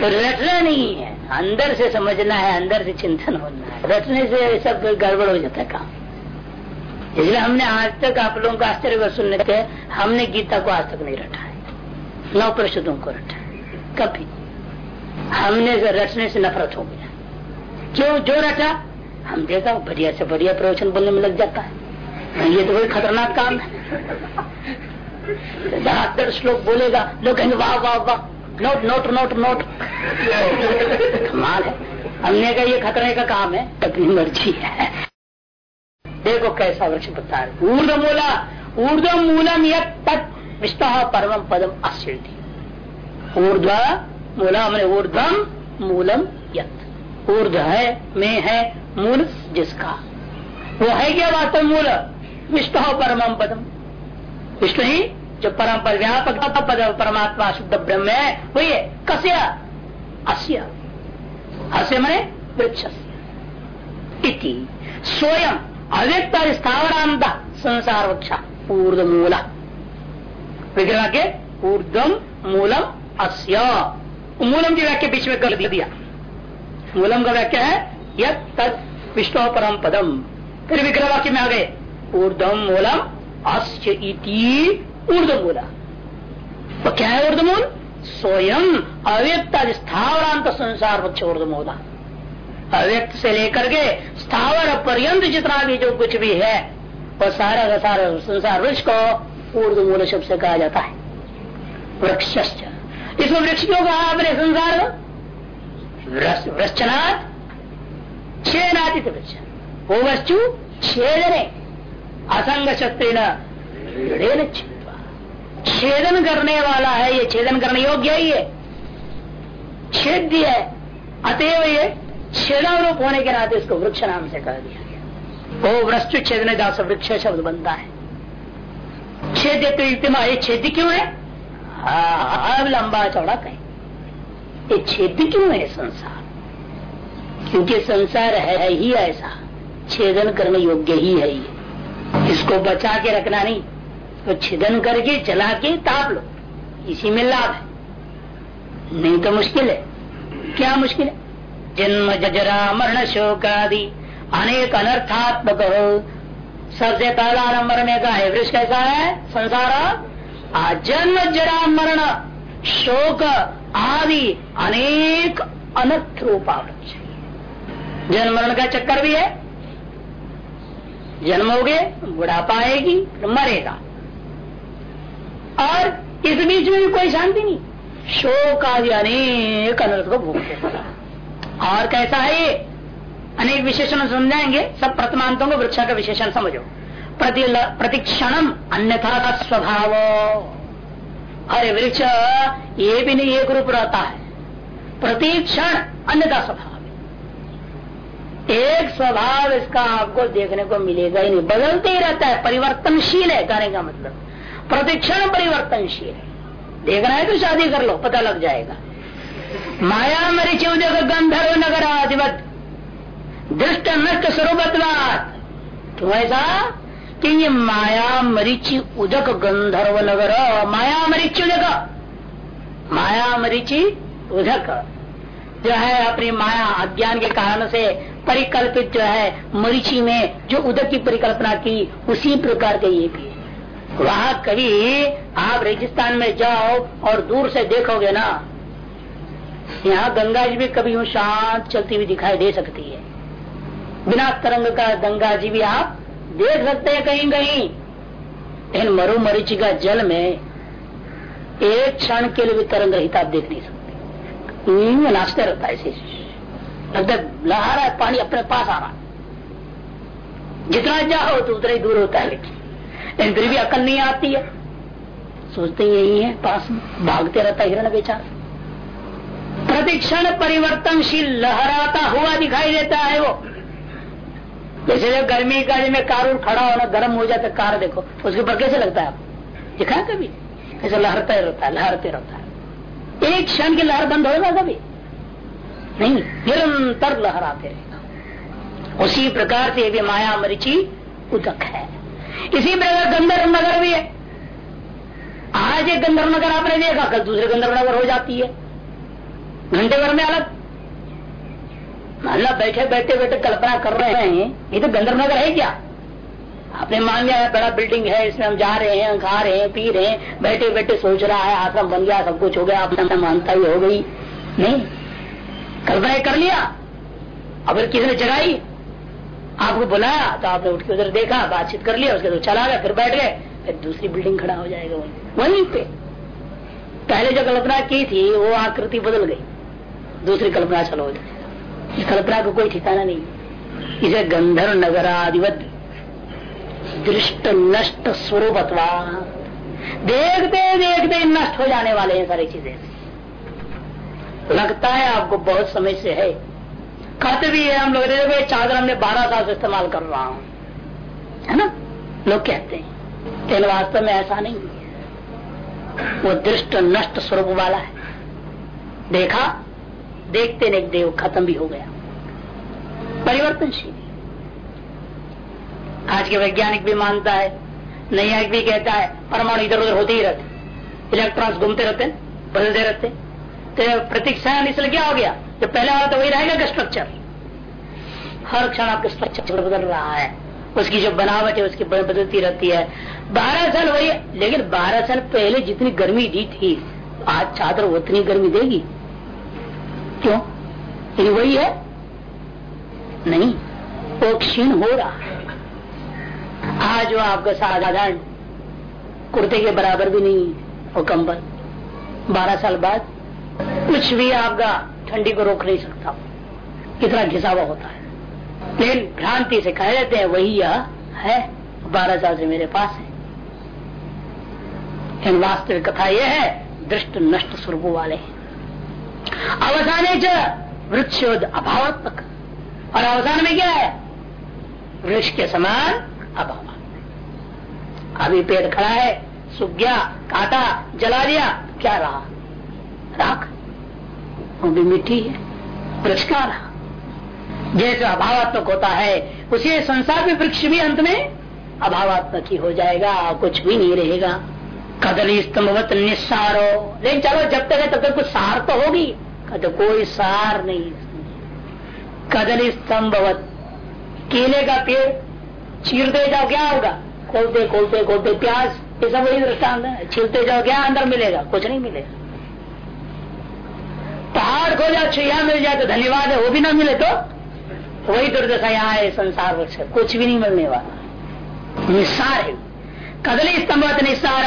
तो रटना नहीं है, अंदर से समझना है, अंदर से चिंतन होना है। रटने से सब गड़बड़ हो जाता है काम। इसलिए हमने आज तक आप लोगों को आश्चर्य सुनने के हमने गीता को आज तक नहीं रटा है। नौ परिषदों को रटा है। कभी। हमने रचने से नफरत हो गया। क्यों जो रचा? हम देखा, बढ़िया से बढ़िया प्रवचन बोलने में लग जाता है। ये तो कोई खतरनाक काम है। बहत्तर श्लोक बोलेगा लोग कहेंगे वाह वाह वाह। Note note note note. कमाल है। हमने का ये खतरे का काम है, अपनी मर्ज़ी है। देखो कैसा वृक्ष बता रहे ऊर्ध मूला ऊर्ध मूलम यद तत् विष्णु परम पदम अश्य ऊर्ध मूला मैंने ऊर्धम मूलम यत। ऊर्ध है, में है, मूल जिसका। वो है क्या वास्तव मूल? विष्णु परम पदम। विष्णु ही जो परम पर व्यापक पद परमात्मा शुद्ध ब्रह्म है वही है कस्य? अस्य। अस्य मने वृक्ष इति। स्वयं अव्यक्त स्थावरांत संसार वृक्ष ऊर्द मूल। विग्रह के ऊर्धम मूलम अस्य। मूलम की व्याख्या बीच में कर दिया। मूलम का व्याख्या है यद तद विष्णु परम पदम। फिर विग्रह वाक्य में आ गए ऊर्धम मूलम, अस्य इति ऊर्ध मूला तो क्या है ऊर्ध मूल स्वयं अव्यक्त स्थावरांत संसार वृक्ष ऊर्ध मूला अव्यक्त से लेकर के स्थावर पर्यंत जितना भी जो कुछ भी है वह सारा का सारा संसार वृक्ष को ऊर्ध मूल शब्द से कहा जाता है। वृक्ष इसमें वृक्ष क्यों कहा अपने संसार। वृक्षनाथ छेदनाति वृक्ष वो वस्तु छेदने असंग शस्त्री छेदन करने वाला है ये, छेदन करने योग्य है ये। छेद्य है, अतएव ये छेदा रूप होने के नाते इसको वृक्ष नाम से कह दिया गया। वो वृक्ष छेदने दास वृक्ष शब्द बनता है। छेद्य तो इतना ये छेद क्यों है? अब लंबा चौड़ा कहीं। ये छेद क्यों है संसार? क्योंकि संसार है, है ही ऐसा। छेदन करने योग्य ही है ये। इसको बचा के रखना नहीं तो छेदन करके चला के ताप लो। इसी में लाभ है। नहीं तो मुश्किल है। क्या मुश्किल है? जन्म जजरा मरण शोक आदि अनेक अनर्थात्मक हो। सबसे पहला नंबर में का है वृक्ष कैसा है? संसार जन्म जरा मरण, शोक, आदि अनेक अनर्थ रूपा वृक्ष जन्म मरण का चक्कर भी है। जन्म हो गए बुढ़ापा आएगी, मरेगा। और इस बीच में भी कोई शांति नहीं। शोक आदि अनेक अनर्थ को भोगते और कैसा है ये? अनेक विशेषण समझाएँगे, सब प्रथमांतों को वृक्षा का विशेषण समझो। प्रतिक्षणम अन्यथा का स्वभाव। अरे वृक्ष ये भी नहीं एक रूप रहता है। प्रतिक्षण अन्यथा स्वभाव एक स्वभाव इसका आपको देखने को मिलेगा ही नहीं। बदलते ही रहता है, परिवर्तनशील है, कहने का मतलब। प्रतिक्षण परिवर्तनशील है। देखना है तो शादी कर लो, पता लग जाएगा। माया मरीच गंधर्व नगर आदिवत। दृष्ट नष्ट स्वरूपत्वात। क्यों ऐसा कि ये माया मरीचि उदक गंधर्व नगर। माया मरीचि उदक। माया मरीचि उदक। जो है अपनी माया अज्ञान के कारण से परिकल्पित जो है मरीची में जो उदक की परिकल्पना की, उसी प्रकार के ये भी वहाँ कभी आप रेगिस्तान में जाओ और दूर से देखोगे ना, यहाँ गंगा जी भी कभी शांत चलती हुई दिखाई दे सकती है। बिना तरंग का गंगा जी भी आप देख सकते हैं कहीं कहीं। लेकिन मरु मरीची का जल में एक क्षण के लिए भी तरंग रहित आप देख नहीं सकते। नाचते रहता है लगता है रहा है, पानी अपने पास आ रहा है। जितना जाओ तो उतना ही दूर होता है। लेकिन फिर भी अकल नहीं आती है। सोचते यही है, पास में भागते रहता हिरण बेचारा। प्रतिक्षण परिवर्तनशील लहराता हुआ दिखाई देता है वो। जैसे जब गर्मी का में कार खड़ा होना गर्म हो जाता कार देखो उसके ऊपर कैसे लगता है आप दिखा कभी? ऐसे लहरता रहता है, लहरते रहता है। एक क्षण की लहर बंद होगा कभी? नहीं, निरंतर लहराते रहेगा उसी प्रकार से भी माया मरीची उदक है। इसी प्रकार गंधर्व नगर भी है, आज एक गंधर्व नगर आपने देखा, कल दूसरे गंधर्व नगर हो जाती है। घंटे भर में अलग। अल्लाह बैठे बैठे बैठे कल्पना कर रहे हैं। ये तो गंधर्व नगर है क्या? आपने मान लिया है बड़ा बिल्डिंग है, इसमें हम जा रहे हैं, खा रहे हैं, पी रहे हैं, बैठे बैठे सोच रहा है आश्रम बन गया, सब कुछ हो गया आपने मानता ही हो गई। नहीं, कल्पना कर लिया। अब किसने जगाई? आपको बुलाया तो आपने उठ के उधर देखा, बातचीत कर लिया, उसके तो चला गया, फिर बैठ गए, फिर दूसरी बिल्डिंग खड़ा हो जाएगा वहीं। वहीं पे। पहले जो कल्पना की थी, वो आकृति बदल गई। दूसरी कल्पना चलो जाएगा इस कल्पना को कोई ठिकाना नहीं। इसे गंधर्व नगर आदिवत दृष्ट नष्ट स्वरूप देखते देखते नष्ट हो जाने वाले हैं सारी चीज़ें। लगता है आपको बहुत समय से है। कहते भी है हम लोग चादर हमने बारह साल से इस्तेमाल कर रहा हूँ। है ना? लोग कहते हैं। लेकिन वास्तव में ऐसा नहीं है। वो दृष्ट नष्ट स्वरूप वाला है। देखा? देखते नहीं देव खत्म भी हो गया। परिवर्तनशील। आज के वैज्ञानिक भी मानता है, नैयायिक भी कहता है, परमाणु इधर उधर होते ही रहते इलेक्ट्रॉन्स घूमते रहते बदलते रहते तो प्रतीक्षा इसलिए क्या हो गया? जो पहले वाला तो वही रहेगा स्ट्रक्चर हर क्षण आपका स्ट्रक्चर बदल रहा है। उसकी जो बनावट है, उसकी बदलती रहती है। बारह साल वही लेकिन बारह साल पहले जितनी गर्मी दी थी, आज चादर उतनी गर्मी देगी। क्यों? ये वही है? नहीं, वो क्षीण हो रहा है। आज वो आपका साधारण कुर्ते के बराबर भी नहीं है, वो कंबल। बारह साल बाद कुछ भी आपका ठंडी को रोक नहीं सकता। कितना घिसावा होता है। लेकिन भ्रांति से कह देते हैं, वही यह है, बारह साल से मेरे पास है। वास्तविक कथा यह है, दृष्ट नष्ट स्वरूप वाले अवसाने वृक्षोद अभावात्मक। और अवसान में क्या है? वृक्ष के समान अभाव। अभी पेड़ खड़ा है, सूख गया, काटा, जला दिया, क्या रहा? राख। वो भी मिट्टी है, वृक्ष का रहा। जैसे अभावात्मक होता है, उसी संसार में वृक्ष भी अंत में अभावात्मक ही हो जाएगा, कुछ भी नहीं रहेगा। कदली स्तंभवत निस्सारो। लेकिन चलो, जब तक है, तब तक कुछ सार तो होगी। कहते कोई सार नहीं कदली स्तंभवत। केले का पेड़ चीरते जाओ, क्या होगा? खोलते खोलते खोलते प्याज ये सब वही दृष्टांत है। छिलते जाओ, क्या अंदर मिलेगा? कुछ नहीं मिलेगा। पहाड़ खो जाओ छिया मिल जाए तो धन्यवाद है, वो भी ना मिले तो? वही दुर्दशा यहाँ है, संसार वृक्ष कुछ भी नहीं मिलने वाला। निस्सार है। कदली स्तंभत निस्सार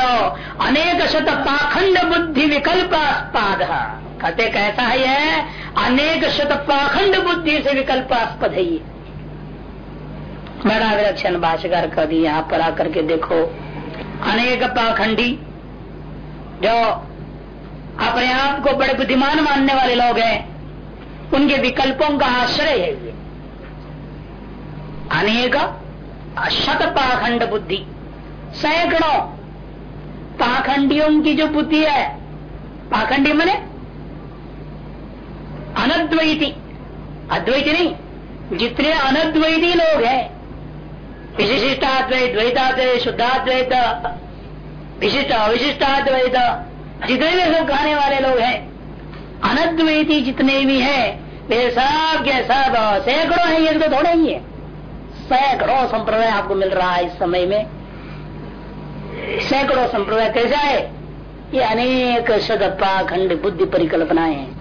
अनेक शत पाखंड बुद्धि विकल्प आस्पाद कहते कैसा है यह, अनेक शत पाखंड बुद्धि से विकल्पास्पद है ये। बड़ा विलक्षण भाषकर कर दी यहाँ पर आकर के देखो, अनेक पाखंडी जो अपने आप को बड़े बुद्धिमान मानने वाले लोग हैं, उनके विकल्पों का आश्रय है ये। अनेक शत पाखंड बुद्धि, सैकड़ों पाखंडियों की जो बुद्धि है, पाखंडी मने अनद्वैती। अद्वैती नहीं, जितने अनद्वैती लोग हैं विशिष्टाद्वैत द्वैताद्वैत शुद्धाद्वैत विशिष्ट अविशिष्टाद्वैत जितने भी सब कहने वाले लोग हैं, अनद्वैती जितने भी हैं, वे सब के सब सैकड़ों है, ये तो थोड़े ही है। सैकड़ों संप्रदाय आपको मिल रहा है इस समय में। सैकड़ों संप्रदाय कैसा है? ये अनेक शदपा खंड बुद्धि परिकल्पनाएँ हैं।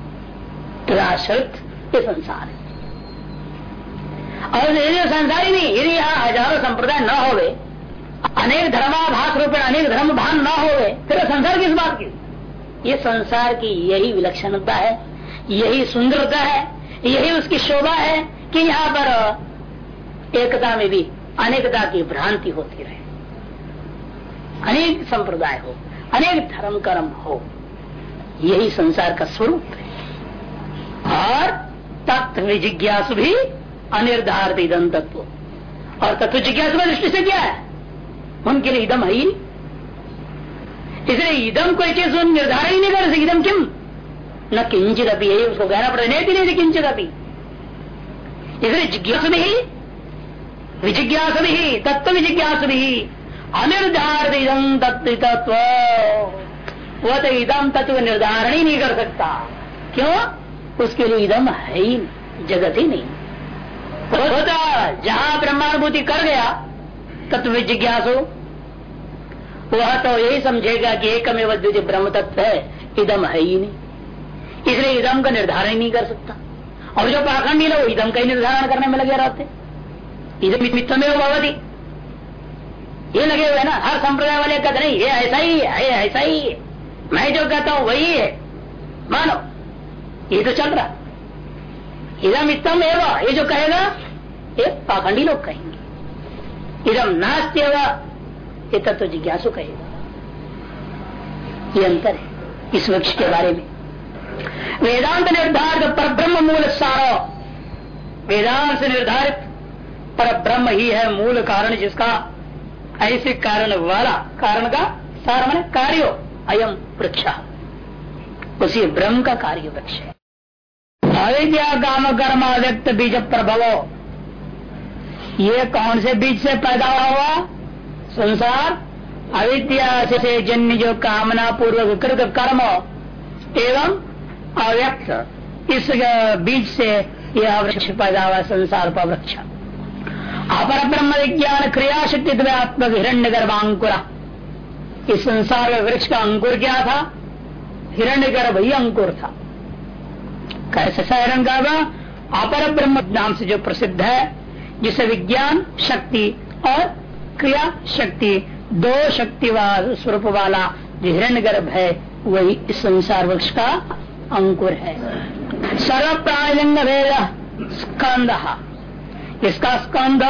ये संसार है और यदि संसार ही नहीं यदि यहाँ हज़ारों संप्रदाय न होवे, अनेक धर्माभास रूप अनेक धर्म भान न होवे, फिर संसार किस बात की? ये संसार की यही विलक्षणता है, यही सुंदरता है, यही उसकी शोभा है कि यहाँ पर एकता में भी अनेकता की भ्रांति होती रहे। अनेक संप्रदाय हो, अनेक धर्म कर्म हो, यही संसार का स्वरूप है। और तत्व जिज्ञासु भी अनिर्धारित इदम तत्व। और तत्व जिज्ञासु दृष्टि से क्या है? उनके लिए इदम है ही इसलिए इदम कोई चीज़ निर्धारण ही नहीं कर सकती किम? न किंचित अभी यही उसको कहना पड़े नहीं नहीं किंचित अभी इसलिए जिज्ञास भी विजिज्ञास भी तत्व विजिज्ञास भी अनिर्धारित इदम तत्व तत्व। वह तो इदम तत्व निर्धारण ही नहीं कर सकता। क्यों? उसके लिए इदम है ही जगत ही नहीं। होता जहाँ ब्रह्मानुभूति कर गया तत्व जिज्ञासु वह तो यही समझेगा कि एकमेव द्वितीय ब्रह्म तत्व है, इदम है ही नहीं। इसलिए इदम का निर्धारण नहीं कर सकता। और जो पाखंडी लोग, इदम का ही निर्धारण करने में लगे रहते। इधम मित्तमेव भवती। ये लगे हुए ना, हर संप्रदाय वाले कहते नहीं ये ऐसा ही है ऐसा ही है। मैं जो कहता हूँ, वही है। मानो ये तो चल रहा इदम इतम एवं, ये जो कहेगा, ये पाखंडी लोग कहेंगे। इदम नास्त्य ये तत्व जिज्ञासु कहेगा। ये अंतर है इस वृक्ष के बारे में। वेदांत निर्धारित पर ब्रह्म मूल सारो। वेदांत से निर्धारित पर ब्रह्म ही है मूल कारण जिसका ऐसे कारण वाला, कारण का सार कार्यो, अयम वृक्ष। उसी ब्रह्म का कार्य वृक्ष है। अविद्या काम कर्म अव्यक्त बीज प्रभव ये कौन से बीज से पैदा हुआ? हुआ संसार। अविद्या से जन्य जो कामना पूर्वक कृत कर्म एवं अव्यक्त। इस बीज से यह वृक्ष पैदा हुआ, संसार का वृक्ष। अपर ब्रह्म विज्ञान क्रिया शक्ति आत्मक हिरण्य गर्भांकुरा इस संसार में वृक्ष का अंकुर क्या था? हिरण्य गर्भ ही अंकुर था। कैसे का अपर ब्रह्म नाम से जो प्रसिद्ध है, जिसे विज्ञान शक्ति और क्रिया शक्ति, दो शक्ति स्वरूप वाला जो हिरण्य गर्भ है, वही इस संसार वृक्ष का अंकुर है। सर्व प्राणिलिंग भेद स्कंद। इसका स्कंद,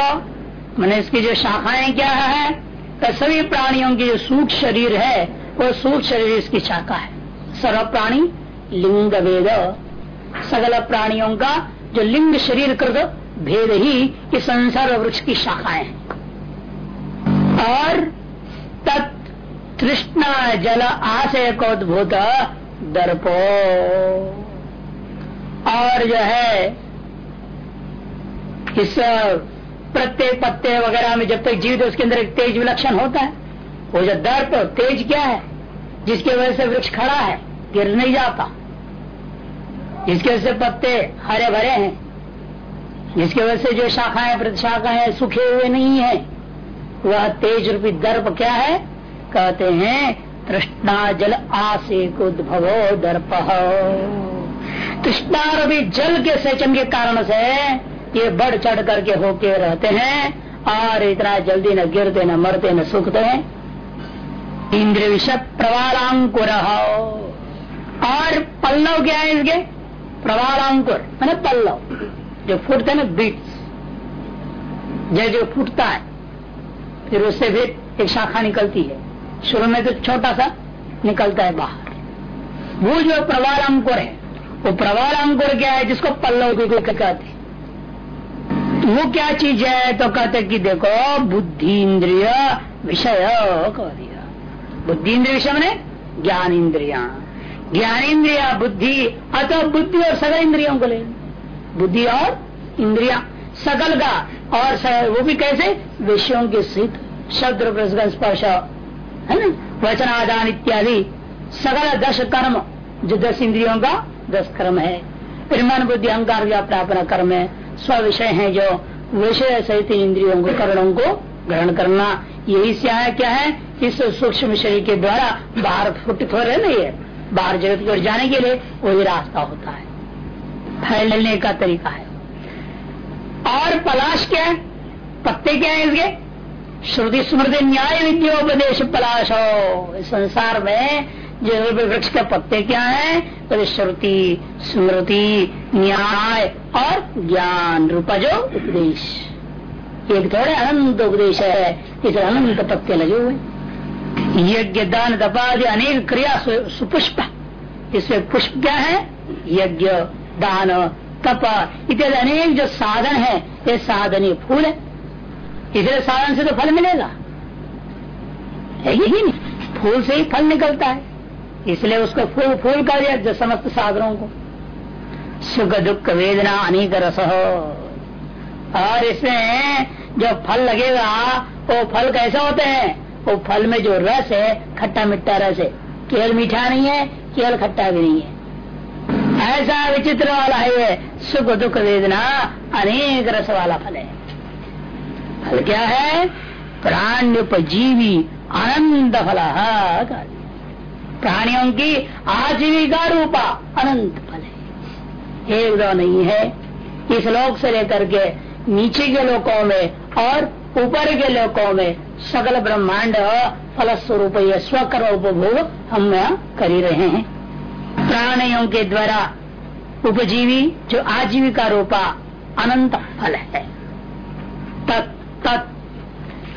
मैंने इसकी जो शाखाएँ क्या है तो सभी प्राणियों की जो सूक्ष्म शरीर है, वो सूक्ष्म शरीर इसकी शाखा है। सर्व प्राणी लिंग वेद सकल प्राणियों का जो लिंग शरीर कृत भेद ही इस संसार वृक्ष की शाखाएँ हैं। और तृष्णा जल आशय को उद्भूत दर्पो। और जो है, इस प्रत्येक पत्ते वगैरह में जब तक जीवित उसके अंदर एक तेज विलक्षण होता है। वो जो दर्प तेज क्या है, जिसकी वजह से वृक्ष खड़ा है, गिर नहीं जाता। जिसकी वजह से पत्ते हरे भरे हैं। जिसकी वजह से जो शाखाएँ प्रतिशाखाएँ सूखे हुए नहीं है। वह तेज रूपी दर्प क्या है? कहते हैं, तृष्णा जल आसेक उद्भवो दर्प। तृष्णा रूपी जल के सेचन के कारण से ये बढ़ चढ़ करके होके रहते हैं, और इतना जल्दी न गिरते, न मरते, न सूखते हैं। इंद्र विष प्रवालांकुर। और पल्लव क्या है इसके? प्रवालांकुर मैंने पल्लव, जो फूटते ना बीट्स जय जो फूटता है, फिर उससे भी एक शाखा निकलती है। शुरू में तो छोटा सा निकलता है बाहर। वो जो प्रवाल अंकुर है, वो प्रवाल अंकुर क्या है, जिसको पल्लव भी कहते वो क्या चीज़ है तो कहते कि देखो बुद्धि इंद्रिय विषय कह दिया। बुद्धि इंद्रिय विषय मैंने ज्ञान इंद्रिया। ज्ञान इंद्रिया बुद्धि अतः बुद्धि और सगल इंद्रियों को ले। बुद्धि और इंद्रिया सकल का और वो भी कैसे? विषयों के सिद्ध शब्द स्पर्श, है ना? वचन, आदान इत्यादि। सकल दश कर्म, जो दस इंद्रियों का दस कर्म है। फिर मन, बुद्धि, अहंकार भी अपना अपना कर्म है। स्व विषय है जो। विषय सहित इंद्रियों को, करणों को ग्रहण करना। यही से आया क्या है? इस सूक्ष्म शरीर के द्वारा बाहर फुटित हो रहे नहीं है। बाहर जगत की ओर जाने के लिए वही रास्ता होता है। फैलने का तरीका है। और पलाश क्या है? पत्ते क्या है इसके? श्रुति स्मृति न्याय विद्योपदेश पलाश। हो संसार में जो वृक्ष के पत्ते क्या है? तो श्रुति स्मृति न्याय और ज्ञान रूपा जो उपदेश। एक थोड़े अनंत उपदेश है। इस अनंत पत्ते लगे हुए। यज्ञ दान दपादि अनेक क्रिया सुपुष्प। इसमें पुष्प क्या है, यज्ञ, दान, तप, इत्यादि अनेक जो साधन है, ये साधन ही फूल है। इसलिए साधन से तो फल मिलेगा। है यही नहीं, फूल से ही फल निकलता है। इसलिए उसको फूल फूल कर दिया समस्त साधनों को। सुख, दुख, वेदना, अनेक रस। और इसमें जो फल लगेगा, वो फल कैसे होते हैं? वो फल में जो रस है, खट्टा मिट्टा रस है। केवल मीठा नहीं है केवल खट्टा भी नहीं है। ऐसा विचित्र वाला है सुख दुख वेदना अनेक रस वाला फल है। फल क्या है? प्राण्योपजीवी अनंत फल प्राणियों की आजीविका रूपा अनंत फल है। एक दो नहीं है। इस लोक से लेकर के नीचे के लोकों में और ऊपर के लोकों में सकल ब्रह्मांड फल स्वरूप स्वकर्म उपभोग हम कर ही रहे हैं। प्राणियों के द्वारा उपजीवी, जो आजीविका रूपा, अनंत फल है। तत्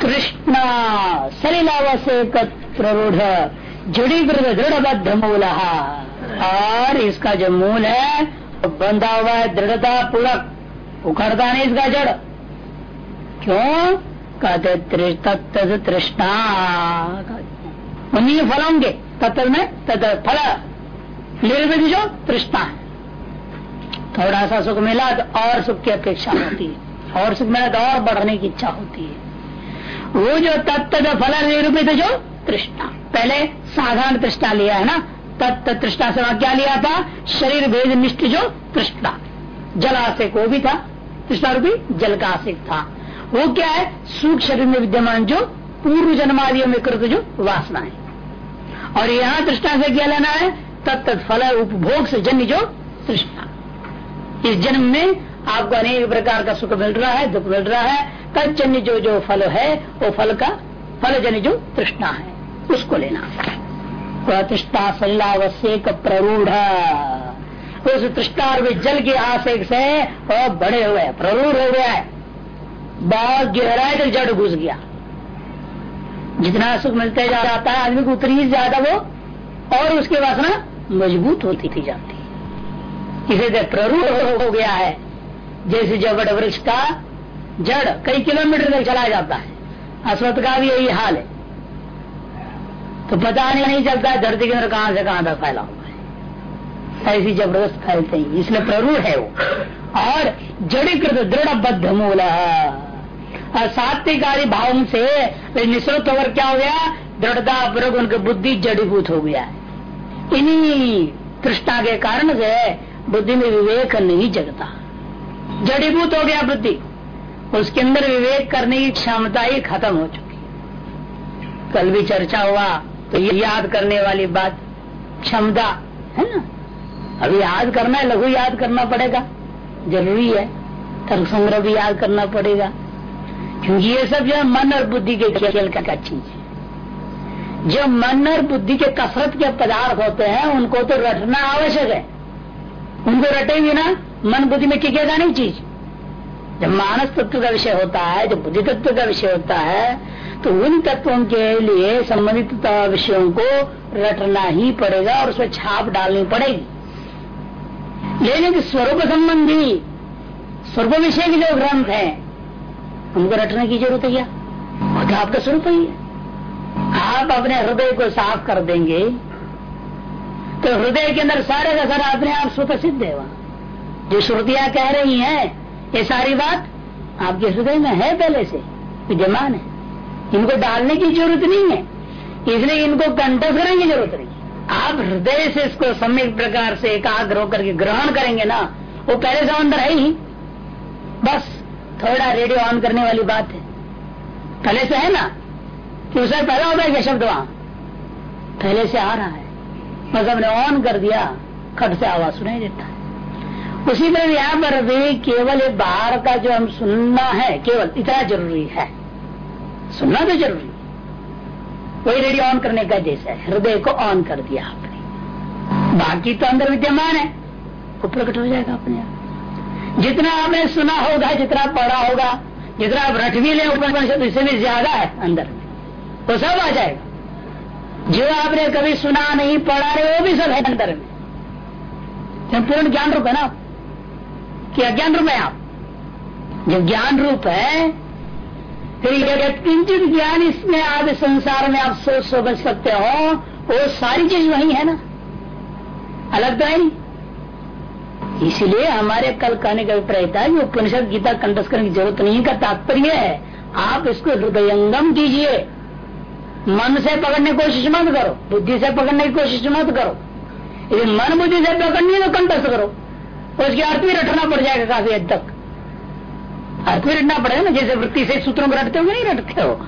कृष्ण, सलिलावसे प्ररूढ़ जुड़ीकृत दृढ़बद्ध मूल और इसका जो मूल है बंधा हुआ है दृढ़ता पूर्वक। उखड़ता नहीं इसका जड़। क्यों? कहते तृष्णा। उन्हीं फल होंगे तत्व में तत् फल। निर्विध जो? तृष्णा। है थोड़ा सा सुख मिला तो और सुख की अपेक्षा होती है। और सुख मिला तो और बढ़ने की इच्छा होती है। वो जो तत्त फल निरूपित जो? तृष्णा। पहले साधारण तृष्णा लिया है ना? तत्त तृष्णा से क्या लिया था? शरीर भेद निष्ठ जो? तृष्णा। जलाशय वो भी था। तृष्णा रूपी जल का आशिक था। वो क्या है, सूक्ष्म शरीर में विद्यमान जो पूर्व जन्मादियों में कृत जो वासना है और यहाँ तृष्णा से क्या लेना है तत्त फल उपभोग से जन्य जो तृष्णा। इस जन्म में आपको अनेक प्रकार का सुख मिल रहा है, दुख मिल रहा है तत्जन्य जो जो फल है, वो फल का, फल जन्य जो तृष्णा है, उसको लेना। तृष्णा सल्लावश्यक प्ररूढ़। उस तृष्णा और जल के आशय से बड़े हुए, प्ररूढ़ हो गया है। बहुत गहरा है तो जड़ घुस गया। जितना सुख मिलते जा जाता है आदमी को उतनी ज़्यादा वो और उसकी वासना मज़बूत होती थी जाती। इसे प्ररूढ़ हो गया है। जैसे जब वृक्ष का जड़ कई किलोमीटर तक चला जाता है। अश्वत्थ का भी यही हाल है। तो पता नहीं, नहीं चलता है धरती के अंदर कहाँ से कहाँ तक फैला हुआ है। ऐसी ज़बरदस्त फैलते हैं इसलिए प्ररूढ़ है वो। और जड़ीकृत दृढ़ बद्ध मूल सात्विकारी भाव से निश्चित होकर क्या हो गया? दृढ़ता पूर्वक उनकी बुद्धि जड़ीभूत हो गया। इन्हीं तृष्णा के कारण से बुद्धि में विवेक नहीं जगता। जड़ीभूत हो गया बुद्धि। उसके अंदर विवेक करने की क्षमता ही खत्म हो चुकी। कल भी चर्चा हुआ तो ये याद करने वाली बात, क्षमता, है ना? अभी याद करना है, लघु याद करना पड़ेगा। ज़रूरी है। तर्क संग्रह भी याद करना पड़ेगा। क्योंकि ये सब जो है, मन और बुद्धि के खेल का चीज़ है? जो मन और बुद्धि के कसरत के पदार्थ होते हैं, उनको तो रटना आवश्यक है। उनको रटे ना, मन बुद्धि में टिकेगा नहीं चीज़। जब मानस तत्व का विषय होता है, जब बुद्धि तत्व का विषय होता है तो उन तत्वों के लिए संबंधित विषयों को रटना ही पड़ेगा और उसमें छाप डालनी पड़ेगी। लेकिन स्वरूप संबंधी स्वरूप विषय के जो ग्रंथ है, उनको रटने की ज़रूरत है क्या? तो आपका स्वरूप ही है। आप अपने हृदय को साफ़ कर देंगे तो हृदय के अंदर सारे का सारा अपने आप स्वतः सिद्ध है वहाँ। जो श्रुतियाँ कह रही हैं, ये सारी बात आपके हृदय में है पहले से, विद्यमान है। इनको डालने की ज़रूरत नहीं है। इसलिए इनको कंठस्थ करने की ज़रूरत नहीं आप हृदय से इसको सम्यक प्रकार से एकाग्र होकर के ग्रहण करेंगे ना, वो पहले से अंदर है ही। बस, थोड़ा रेडियो ऑन करने वाली बात है। पहले से है ना? कि उसे पैदा होता है क्या शब्द वहाँ? पहले से आ रहा है। बस हमने ऑन कर दिया, खट से आवाज़ सुनाई देता है। उसी तरह यहाँ पर भी केवल बाहर का जो हम सुनना है, केवल इतना ज़रूरी है। सुनना तो ज़रूरी वही रेडियो ऑन करने का जैसा है। हृदय को ऑन कर दिया आपने। बाकी तो अंदर विद्यमान है। वो प्रकट हो जाएगा अपने आप। जितना आपने सुना होगा, जितना पढ़ा होगा, जितना आप रट भी ले इससे भी ज़्यादा है अंदर में। वो सब आ जाएगा। जो आपने कभी सुना नहीं, पढ़ा रहे वो भी सब है अंदर में। पूर्ण ज्ञान रूप है ना? कि अज्ञान रूप है आप? जब ज्ञान रूप है किंचित ज्ञान इसमें आप संसार में आप सोच समझ सकते हो, वो सारी चीज़ वही है ना? अलग तो है नहीं। इसलिए हमारे कल कहने का अभिप्राय था कि उपनिषद, गीता कंटस करने की ज़रूरत नहीं का तात्पर्य है, आप इसको हृदयंगम कीजिए। मन से पकड़ने की कोशिश मत करो, बुद्धि से पकड़ने की कोशिश मत करो। यदि मन बुद्धि से पकड़नी है तो कंटस्थ करो। उसके अर्थ भी रटना पड़ जाएगा काफ़ी हद तक। अर्थ भी रटना पड़ेगा ना, जैसे वृत्ति से सूत्रों को रटते हो नहीं रटते हो।